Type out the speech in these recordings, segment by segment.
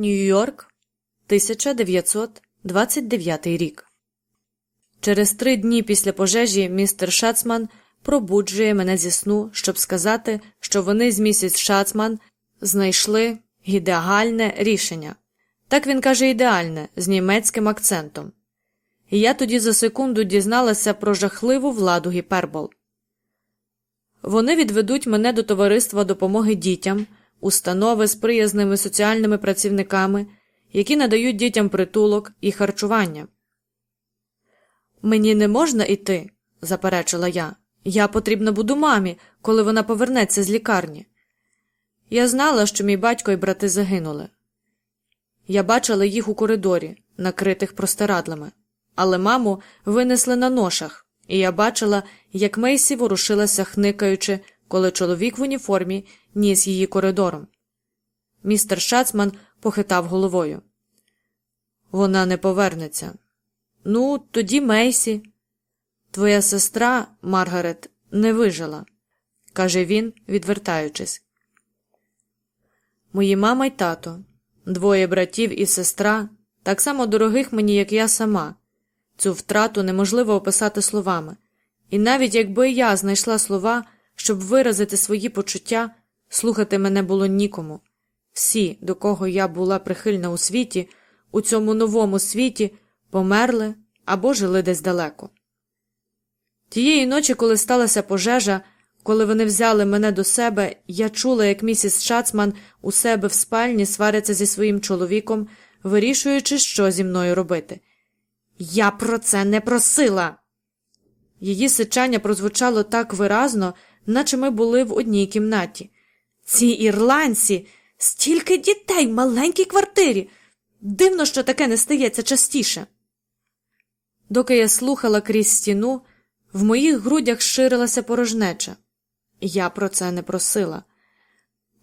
Нью-Йорк, 1929 рік. Через три дні після пожежі містер Шацман пробуджує мене зі сну, щоб сказати, що вони з місіс Шацман знайшли ідеальне рішення. Так він каже ідеальне, з німецьким акцентом. І я тоді за секунду дізналася про жахливу владу гіпербол. Вони відведуть мене до товариства допомоги дітям, установи з приязними соціальними працівниками, які надають дітям притулок і харчування. Мені не можна йти, заперечила я. Я потрібна буду мамі, коли вона повернеться з лікарні. Я знала, що мій батько і брати загинули. Я бачила їх у коридорі, накритих простирадлами, але маму винесли на ношах, і я бачила, як Мейсі ворушилася, хникаючи, коли чоловік в уніформі ніс її коридором. Містер Шацман похитав головою. Вона не повернеться. Ну, тоді Мейсі. Твоя сестра, Маргарет, не вижила, каже він, відвертаючись. Мої мама й тато, двоє братів і сестра, так само дорогих мені, як я сама. Цю втрату неможливо описати словами, і навіть якби я знайшла слова, щоб виразити свої почуття, слухати мене було нікому. Всі, до кого я була прихильна у світі, у цьому новому світі, померли або жили десь далеко. Тієї ночі, коли сталася пожежа, коли вони взяли мене до себе, я чула, як місіс Шацман у себе в спальні свариться зі своїм чоловіком, вирішуючи, що зі мною робити. Я про це не просила. Її сичання прозвучало так виразно, наче ми були в одній кімнаті. Ці ірландці, стільки дітей в маленькій квартирі. Дивно, що таке не стається частіше. Доки я слухала крізь стіну, в моїх грудях ширилася порожнеча. Я про це не просила.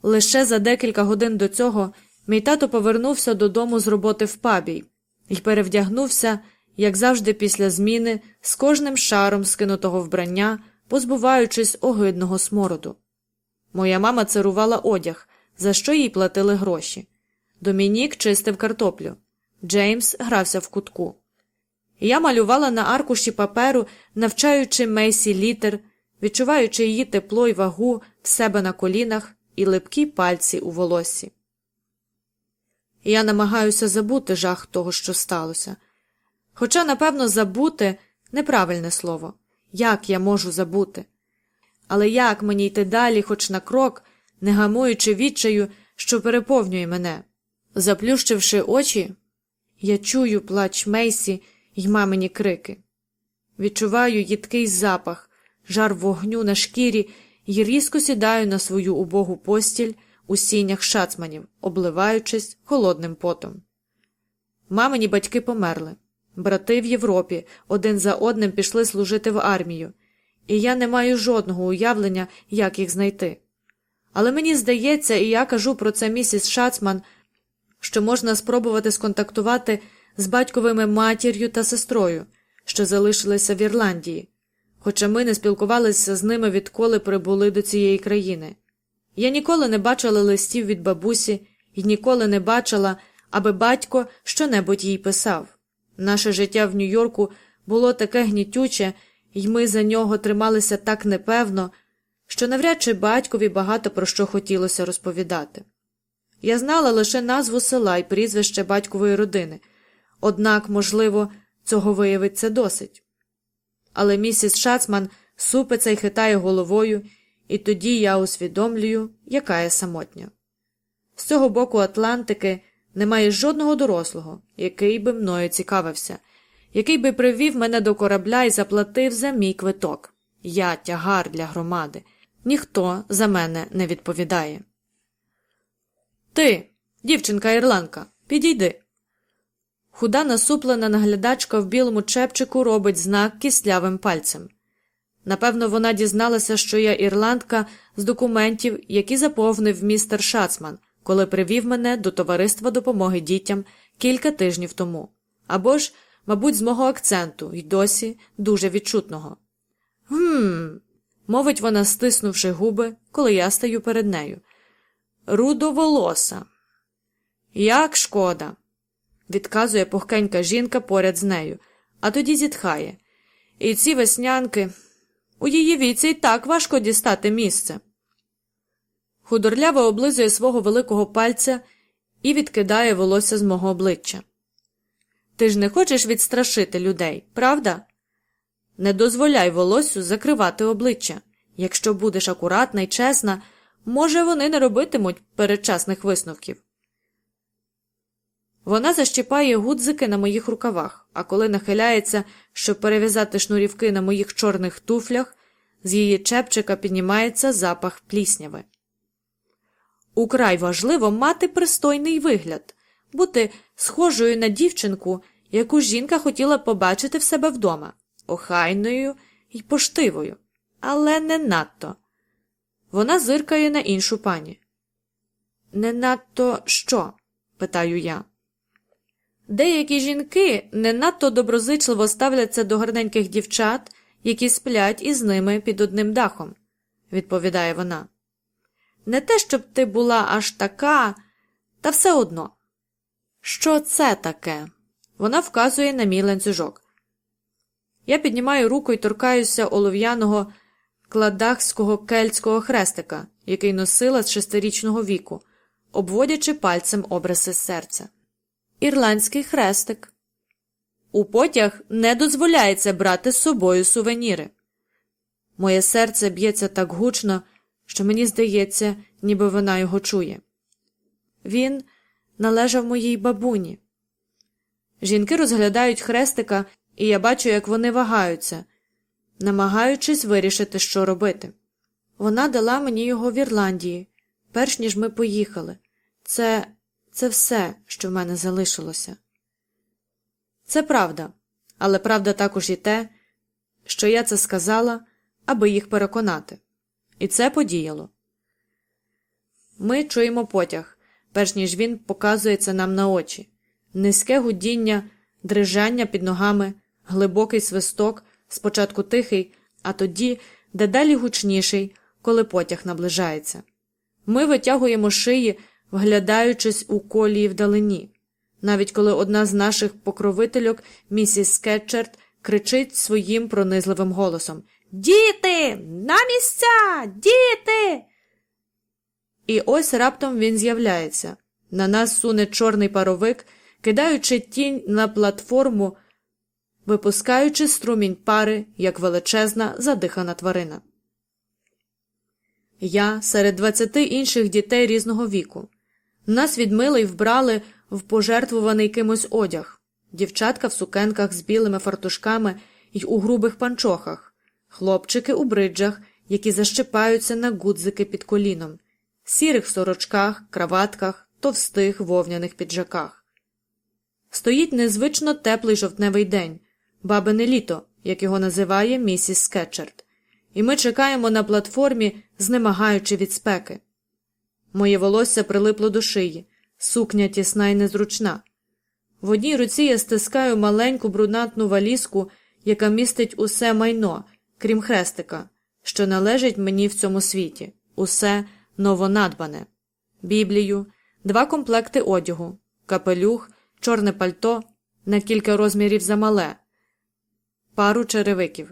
Лише за декілька годин до цього мій тато повернувся додому з роботи в пабі і перевдягнувся, як завжди, після зміни, з кожним шаром скинутого вбрання, позбуваючись огидного смороду. Моя мама царувала одяг, за що їй платили гроші. Домінік чистив картоплю. Джеймс грався в кутку. Я малювала на аркуші паперу, навчаючи Мейсі літер, відчуваючи її тепло й вагу в себе на колінах і липкі пальці у волосі. Я намагаюся забути жах того, що сталося. Хоча, напевно, забути неправильне слово. Як я можу забути? Але як мені йти далі, хоч на крок, не гамуючи відчаю, що переповнює мене? Заплющивши очі, я чую плач Мейсі й мамині крики. Відчуваю їдкий запах, жар вогню на шкірі і різко сідаю на свою убогу постіль у сінях шацманів, обливаючись холодним потом. Мамині батьки померли. Брати в Європі один за одним пішли служити в армію, і я не маю жодного уявлення, як їх знайти. Але мені здається, і я кажу про це місіс Шацман, що можна спробувати сконтактувати з батьковими матір'ю та сестрою, що залишилися в Ірландії, хоча ми не спілкувалися з ними відколи прибули до цієї країни. Я ніколи не бачила листів від бабусі і ніколи не бачила, аби батько щонебудь їй писав. Наше життя в Нью-Йорку було таке гнітюче, і ми за нього трималися так непевно, що навряд чи батькові багато про що хотілося розповідати. Я знала лише назву села і прізвище батькової родини, однак, можливо, цього виявиться досить. Але місіс Шацман супиться й хитає головою, і тоді я усвідомлюю, яка я самотня. З цього боку Атлантики немає жодного дорослого, який би мною цікавився, який би привів мене до корабля і заплатив за мій квиток. Я тягар для громади. Ніхто за мене не відповідає. Ти, дівчинка ірландка, підійди. Худа насуплена наглядачка в білому чепчику робить знак кислявим пальцем. Напевно, вона дізналася, що я ірландка з документів, які заповнив містер Шацман, коли привів мене до товариства допомоги дітям кілька тижнів тому, або ж, мабуть, з мого акценту й досі дуже відчутного. Гм, мовить вона, стиснувши губи, коли я стаю перед нею. Рудоволоса. Як шкода, відказує пухкенька жінка поряд з нею, а тоді зітхає. І ці веснянки у її віці й так важко дістати місце. Худорляво облизує свого великого пальця і відкидає волосся з мого обличчя. Ти ж не хочеш відстрашити людей, правда? Не дозволяй волоссю закривати обличчя. Якщо будеш акуратна і чесна, може, вони не робитимуть передчасних висновків. Вона защіпає гудзики на моїх рукавах, а коли нахиляється, щоб перев'язати шнурівки на моїх чорних туфлях, з її чепчика піднімається запах плісняви. Украй важливо мати пристойний вигляд, бути схожою на дівчинку, яку жінка хотіла побачити в себе вдома, охайною і поштивою, але не надто. Вона зиркає на іншу пані. Не надто що? питаю я. Деякі жінки не надто доброзичливо ставляться до гарненьких дівчат, які сплять із ними під одним дахом, відповідає вона. Не те, щоб ти була аж така, та все одно. Що це таке? Вона вказує на мій ланцюжок. Я піднімаю руку і торкаюся олов'яного кладахського кельтського хрестика, який носила з шестирічного віку, обводячи пальцем образи серця. Ірландський хрестик. У потяг не дозволяється брати з собою сувеніри. Моє серце б'ється так гучно, що мені здається, ніби вона його чує. Він належав моїй бабуні. Жінки розглядають хрестика, і я бачу, як вони вагаються, намагаючись вирішити, що робити. Вона дала мені його в Ірландії, перш ніж ми поїхали. Це це все, що в мене залишилося. Це правда, але правда також і те, що я це сказала, аби їх переконати. І це подіяло. Ми чуємо потяг, перш ніж він показується нам на очі, низьке гудіння, дрижання під ногами, глибокий свисток, спочатку тихий, а тоді дедалі гучніший, коли потяг наближається. Ми витягуємо шиї, вглядаючись у колії вдалині, навіть коли одна з наших покровительок, місіс Скетчерт, кричить своїм пронизливим голосом Діти, на місця, діти. І ось раптом він з'являється. На нас суне чорний паровик, кидаючи тінь на платформу, випускаючи струмінь пари, як величезна задихана тварина. Я серед двадцяти інших дітей різного віку. Нас відмили й вбрали в пожертвуваний кимось одяг, дівчатка в сукенках з білими фартушками й у грубих панчохах, хлопчики у бриджах, які защипаються на гудзики під коліном, сірих сорочках, краватках, товстих вовняних піджаках. Стоїть незвично теплий жовтневий день, бабине літо, як його називає місіс Скетчерт, і ми чекаємо на платформі, знемагаючи від спеки. Моє волосся прилипло до шиї, сукня тісна й незручна. В одній руці я стискаю маленьку брунатну валізку, яка містить усе майно, крім хрестика, що належить мені в цьому світі, усе новонадбане, біблію, два комплекти одягу, капелюх, чорне пальто на кілька розмірів замале, пару черевиків.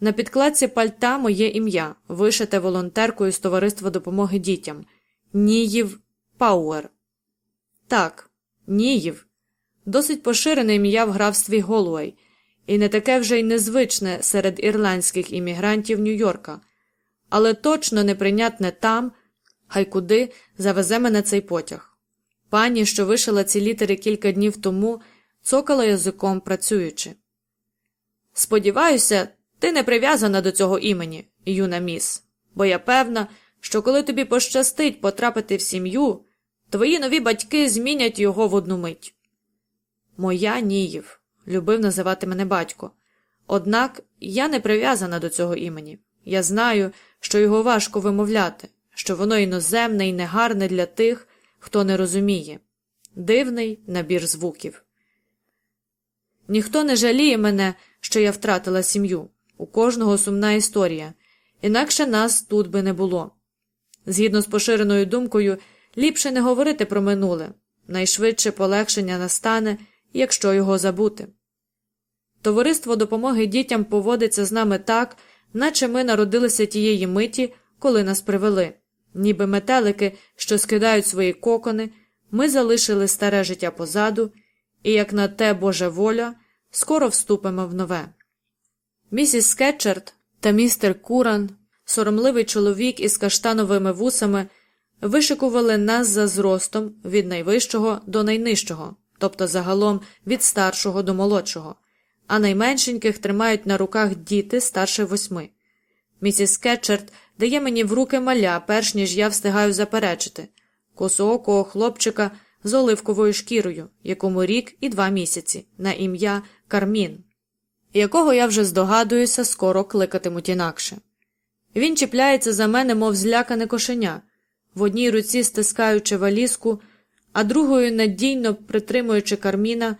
На підкладці пальта моє ім'я, вишите волонтеркою з товариства допомоги дітям Ніїв Пауер. Так, Ніїв. Досить поширене ім'я в графстві Голуей, і не таке вже й незвичне серед ірландських іммігрантів Нью-Йорка, але точно неприйнятне там, хай куди завезе мене цей потяг. Пані, що вишила ці літери кілька днів тому, цокала язиком працюючи. Сподіваюся, ти не прив'язана до цього імені, юна міс, бо я певна, що коли тобі пощастить потрапити в сім'ю, твої нові батьки змінять його в одну мить. Моя Ніїв, любив називати мене батько. Однак я не прив'язана до цього імені. Я знаю, що його важко вимовляти, що воно іноземне і негарне для тих, хто не розуміє дивний набір звуків. Ніхто не жаліє мене, що я втратила сім'ю. У кожного сумна історія, інакше нас тут би не було. Згідно з поширеною думкою, ліпше не говорити про минуле, найшвидше полегшення настане, якщо його забути. Товариство допомоги дітям поводиться з нами так, наче ми народилися тієї миті, коли нас привели, ніби метелики, що скидають свої кокони, ми залишили старе життя позаду, і, як на те Божа воля, скоро вступимо в нове. Місіс Скетчерт та містер Куран, соромливий чоловік із каштановими вусами, вишикували нас за зростом від найвищого до найнижчого, тобто загалом від старшого до молодшого, а найменшеньких тримають на руках діти старше восьми. Місіс Скетчерт дає мені в руки маля, перш ніж я встигаю заперечити косоокого хлопчика з оливковою шкірою, якому рік і два місяці, на ім'я Кармін, якого я вже здогадуюся, скоро кликатимуть інакше. Він чіпляється за мене, мов злякане кошеня, в одній руці стискаючи валізку, а другою надійно притримуючи карміна,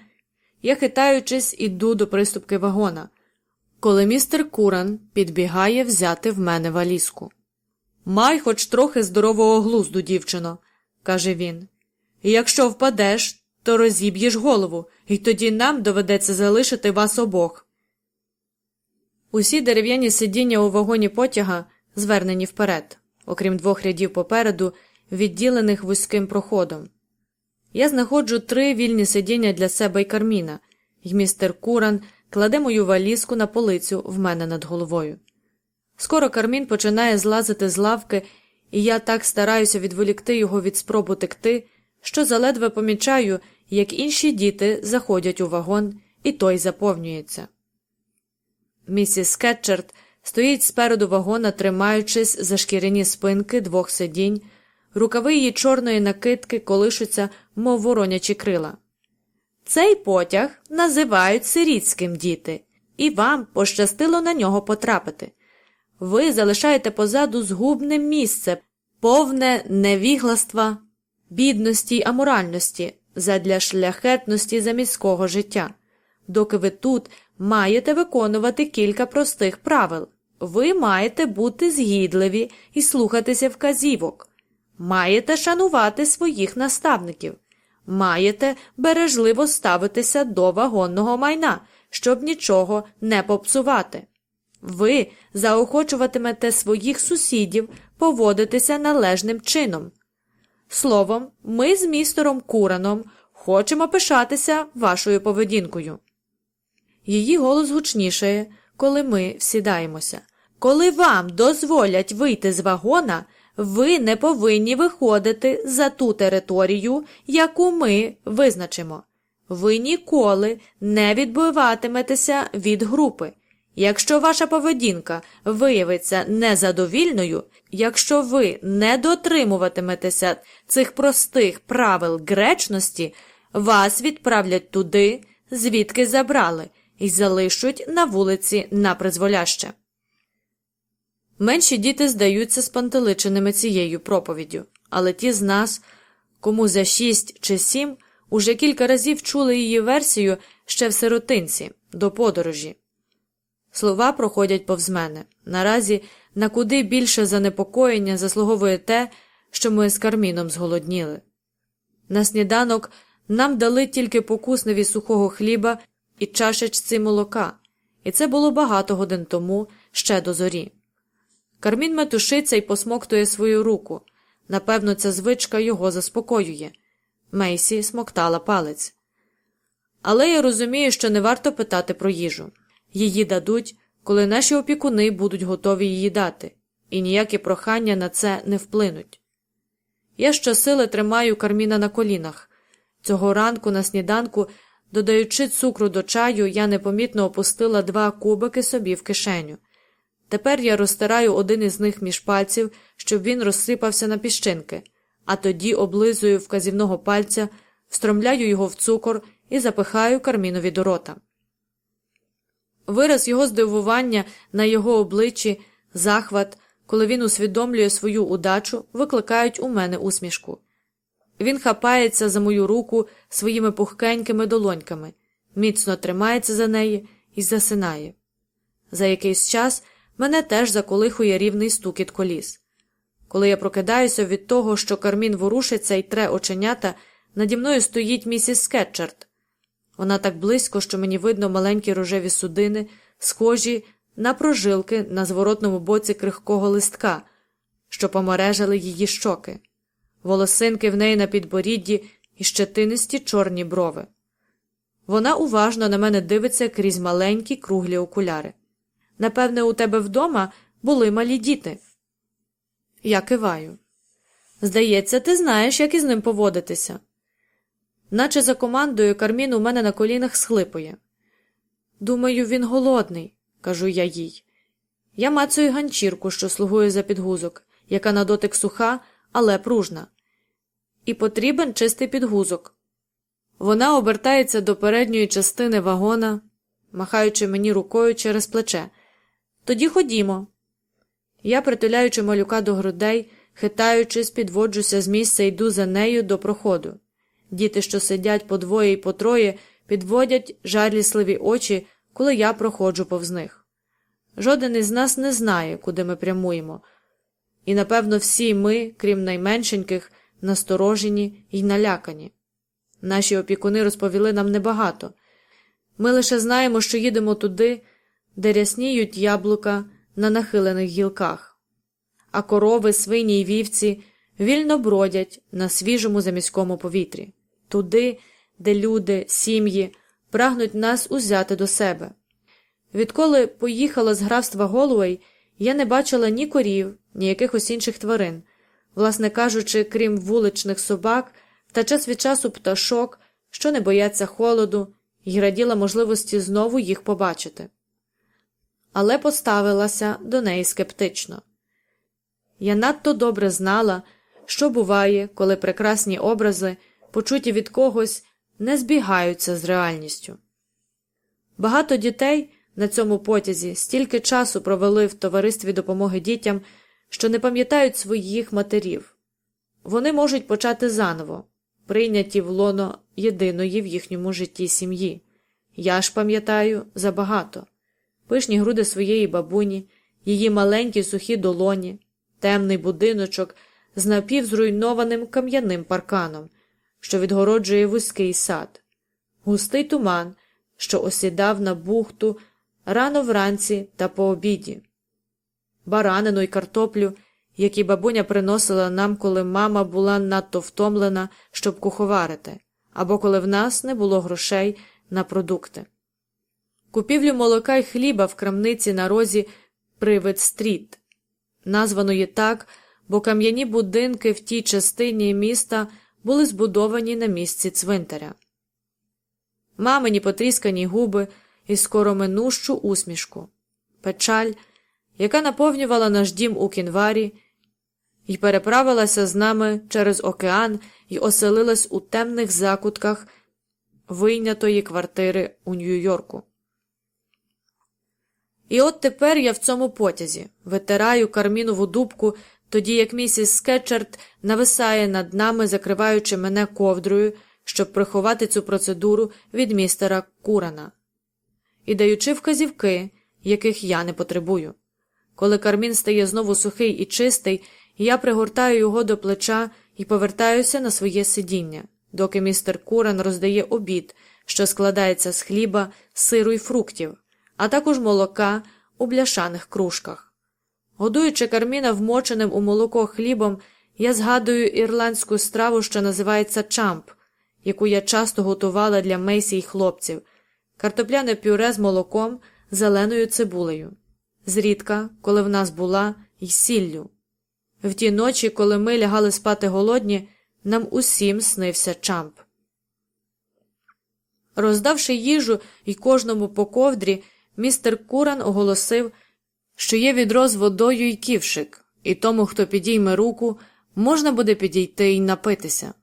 я хитаючись, іду до приступки вагона, коли містер Куран підбігає взяти в мене валізку. Май хоч трохи здорового глузду, дівчино, каже він. Якщо впадеш, то розіб'єш голову, і тоді нам доведеться залишити вас обох. Усі дерев'яні сидіння у вагоні потяга звернені вперед, окрім двох рядів попереду, відділених вузьким проходом. Я знаходжу три вільні сидіння для себе й карміна, і містер Куран кладе мою валізку на полицю в мене над головою. Скоро кармін починає злазити з лавки, і я так стараюся відволікти його від спробу текти, що заледве помічаю, як інші діти заходять у вагон, і той заповнюється. Місіс Скетчерт стоїть спереду вагона, тримаючись за шкіряні спинки двох сидінь, рукави її чорної накидки колишуться, мов воронячі крила. Цей потяг називають сирітським діти, і вам пощастило на нього потрапити. Ви залишаєте позаду згубне місце, повне невігластва, бідності й аморальності задля шляхетності заміського життя. Доки ви тут маєте виконувати кілька простих правил. Ви маєте бути згідливі і слухатися вказівок, маєте шанувати своїх наставників, маєте бережливо ставитися до вагонного майна, щоб нічого не попсувати. Ви заохочуватимете своїх сусідів поводитися належним чином. Словом, ми з містером Кураном хочемо пишатися вашою поведінкою. Її голос гучнішає, коли ми всідаємося. Коли вам дозволять вийти з вагона, ви не повинні виходити за ту територію, яку ми визначимо. Ви ніколи не відбиватиметеся від групи. Якщо ваша поведінка виявиться незадовільною, якщо ви не дотримуватиметеся цих простих правил гречності, вас відправлять туди, звідки забрали, і залишуть на вулиці на призволяще. Менші діти здаються спантеличеними цією проповіддю, але ті з нас, кому за шість чи сім, уже кілька разів чули її версію ще в сиротинці до подорожі. Слова проходять повз мене. Наразі на куди більше занепокоєння заслуговує те, що ми з карміном зголодніли. На сніданок нам дали тільки покусневі сухого хліба і чашечці молока, і це було багато годин тому ще до зорі. Кармін метушиться і посмоктує свою руку. Напевно, ця звичка його заспокоює. Мейсі смоктала палець. Але я розумію, що не варто питати про їжу. Її дадуть, коли наші опікуни будуть готові її дати, і ніякі прохання на це не вплинуть. Я щосили тримаю карміна на колінах. Цього ранку на сніданку Додаючи цукру до чаю, я непомітно опустила два кубики собі в кишеню. Тепер я розтираю один із них між пальців, щоб він розсипався на піщинки, а тоді облизую вказівного пальця, встромляю його в цукор і запихаю кармінові до рота. Вираз його здивування на його обличчі, захват, коли він усвідомлює свою удачу, викликають у мене усмішку. Він хапається за мою руку своїми пухкенькими долоньками, міцно тримається за неї і засинає. За якийсь час мене теж заколихує рівний стукіт коліс. Коли я прокидаюся від того, що кармін ворушиться і тре оченята, Наді мною стоїть місіс Скетчерт. Вона так близько, що мені видно маленькі рожеві судини, схожі на прожилки на зворотному боці крихкого листка, що помережили її щоки, волосинки в неї на підборідді і щетинисті чорні брови. Вона уважно на мене дивиться крізь маленькі круглі окуляри. Напевне, у тебе вдома були малі діти. Я киваю. Здається, ти знаєш, як із ним поводитися. Наче за командою Кармін у мене на колінах схлипує. Думаю, він голодний, кажу я їй. Я мацую ганчірку, що слугує за підгузок, яка на дотик суха, але пружна. І потрібен чистий підгузок. Вона обертається до передньої частини вагона, махаючи мені рукою через плече. Тоді ходімо. Я, притуляючи малюка до грудей, хитаючись, підводжуся з місця йду за нею до проходу. Діти, що сидять по двоє і по троє, підводять жарлісливі очі, коли я проходжу повз них. Жоден із нас не знає, куди ми прямуємо, і, напевно, всі ми, крім найменшеньких, насторожені й налякані. Наші опікуни розповіли нам небагато. Ми лише знаємо, що їдемо туди, де рясніють яблука на нахилених гілках, а корови, свині й вівці вільно бродять на свіжому заміському повітрі, туди, де люди, сім'ї прагнуть нас узяти до себе. Відколи поїхала з графства Голуей, я не бачила ні корів, ні якихось інших тварин, власне кажучи, крім вуличних собак та час від часу пташок, що не бояться холоду, і раділа можливості знову їх побачити. Але поставилася до неї скептично. Я надто добре знала, що буває, коли прекрасні образи, почуті від когось, не збігаються з реальністю. Багато дітей на цьому потязі стільки часу провели в товаристві допомоги дітям, що не пам'ятають своїх матерів. Вони можуть почати заново, прийняті в лоно єдиної в їхньому житті сім'ї. Я ж пам'ятаю забагато пишні груди своєї бабуні, її маленькі сухі долоні, темний будиночок з напівзруйнованим кам'яним парканом, що відгороджує вузький сад, густий туман, що осідав на бухту рано вранці та по обіді, баранину й картоплю, які бабуня приносила нам, коли мама була надто втомлена, щоб куховарити, або коли в нас не було грошей на продукти. Купівлю молока й хліба в крамниці на розі Привид Стріт, названої так, бо кам'яні будинки в тій частині міста були збудовані на місці цвинтаря. Мамині потріскані губи і скороминущу усмішку, печаль, яка наповнювала наш дім у кінварі, і переправилася з нами через океан і оселилась у темних закутках вийнятої квартири у Нью-Йорку. І от тепер я в цьому потязі. Витираю кармінову дубку, тоді як місіс Скетчерт нависає над нами, закриваючи мене ковдрою, щоб приховати цю процедуру від містера Курана, і даючи вказівки, яких я не потребую. Коли кармін стає знову сухий і чистий, я пригортаю його до плеча і повертаюся на своє сидіння, доки містер Куран роздає обід, що складається з хліба, сиру й фруктів а також молока у бляшаних кружках. Годуючи карміна вмоченим у молоко хлібом, я згадую ірландську страву, що називається чамп, яку я часто готувала для Мейсі й хлопців, картопляне пюре з молоком, зеленою цибулею, зрідка, коли в нас була, й сіллю. В ті ночі, коли ми лягали спати голодні, нам усім снився чамп. Роздавши їжу і кожному по ковдрі, містер Куран оголосив, що є відро з водою і ківшик, і тому, хто підійме руку, можна буде підійти і напитися.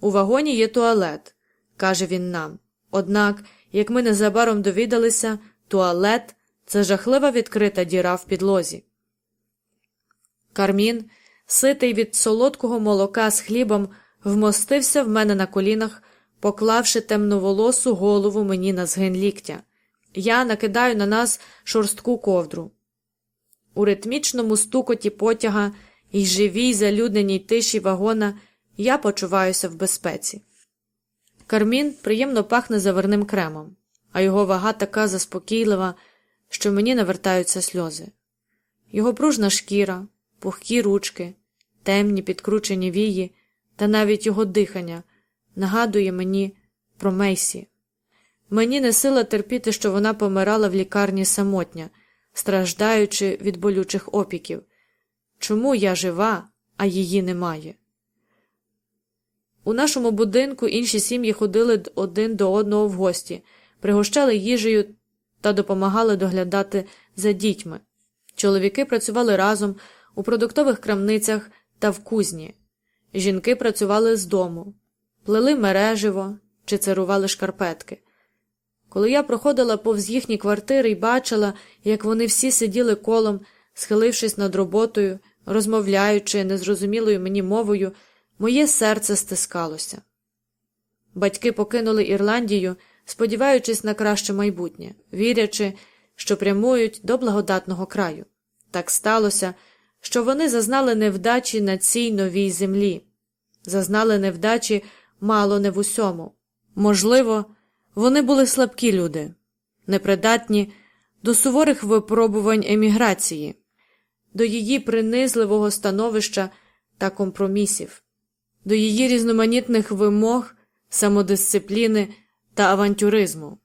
У вагоні є туалет, каже він нам. Однак, як ми незабаром довідалися, туалет це жахлива відкрита діра в підлозі. Кармін, ситий від солодкого молока з хлібом, вмостився в мене на колінах, поклавши темноволосу голову мені на згин ліктя. Я накидаю на нас шорстку ковдру. У ритмічному стукоті потяга і живій залюдненій тиші вагона я почуваюся в безпеці. Кармін приємно пахне заварним кремом, а його вага така заспокійлива, що мені навертаються сльози. Його пружна шкіра, пухкі ручки, темні підкручені вії та навіть його дихання нагадує мені про Мейсі. Мені не сила терпіти, що вона помирала в лікарні самотня, страждаючи від болючих опіків. Чому я жива, а її немає? У нашому будинку інші сім'ї ходили один до одного в гості, пригощали їжею та допомагали доглядати за дітьми. Чоловіки працювали разом у продуктових крамницях та в кузні. Жінки працювали з дому, плели мереживо чи царували шкарпетки. Коли я проходила повз їхні квартири і бачила, як вони всі сиділи колом, схилившись над роботою, розмовляючи незрозумілою мені мовою, моє серце стискалося. Батьки покинули Ірландію, сподіваючись на краще майбутнє, вірячи, що прямують до благодатного краю. Так сталося, що вони зазнали невдачі на цій новій землі, зазнали невдачі мало не в усьому. Можливо, вони були слабкі люди, непридатні до суворих випробувань еміграції, до її принизливого становища та компромісів, до її різноманітних вимог, самодисципліни та авантюризму.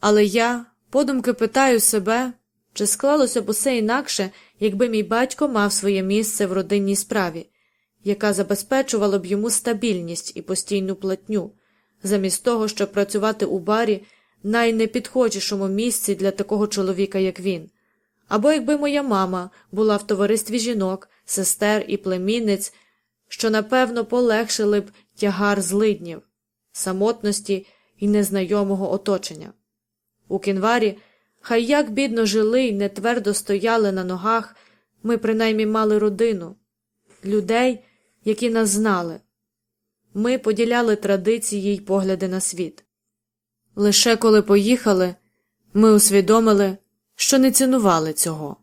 Але я подумки питаю себе, чи склалося б усе інакше, якби мій батько мав своє місце в родинній справі, яка забезпечувала б йому стабільність і постійну платню, замість того, щоб працювати у барі найнепідходішому місці для такого чоловіка, як він, або якби моя мама була в товаристві жінок, сестер і племінниць, що напевно полегшили б тягар злиднів, самотності і незнайомого оточення. У кінварі, хай як бідно жили й не твердо стояли на ногах, ми принаймні мали родину, людей, які нас знали. Ми поділяли традиції й погляди на світ. Лише коли поїхали, ми усвідомили, що не цінували цього.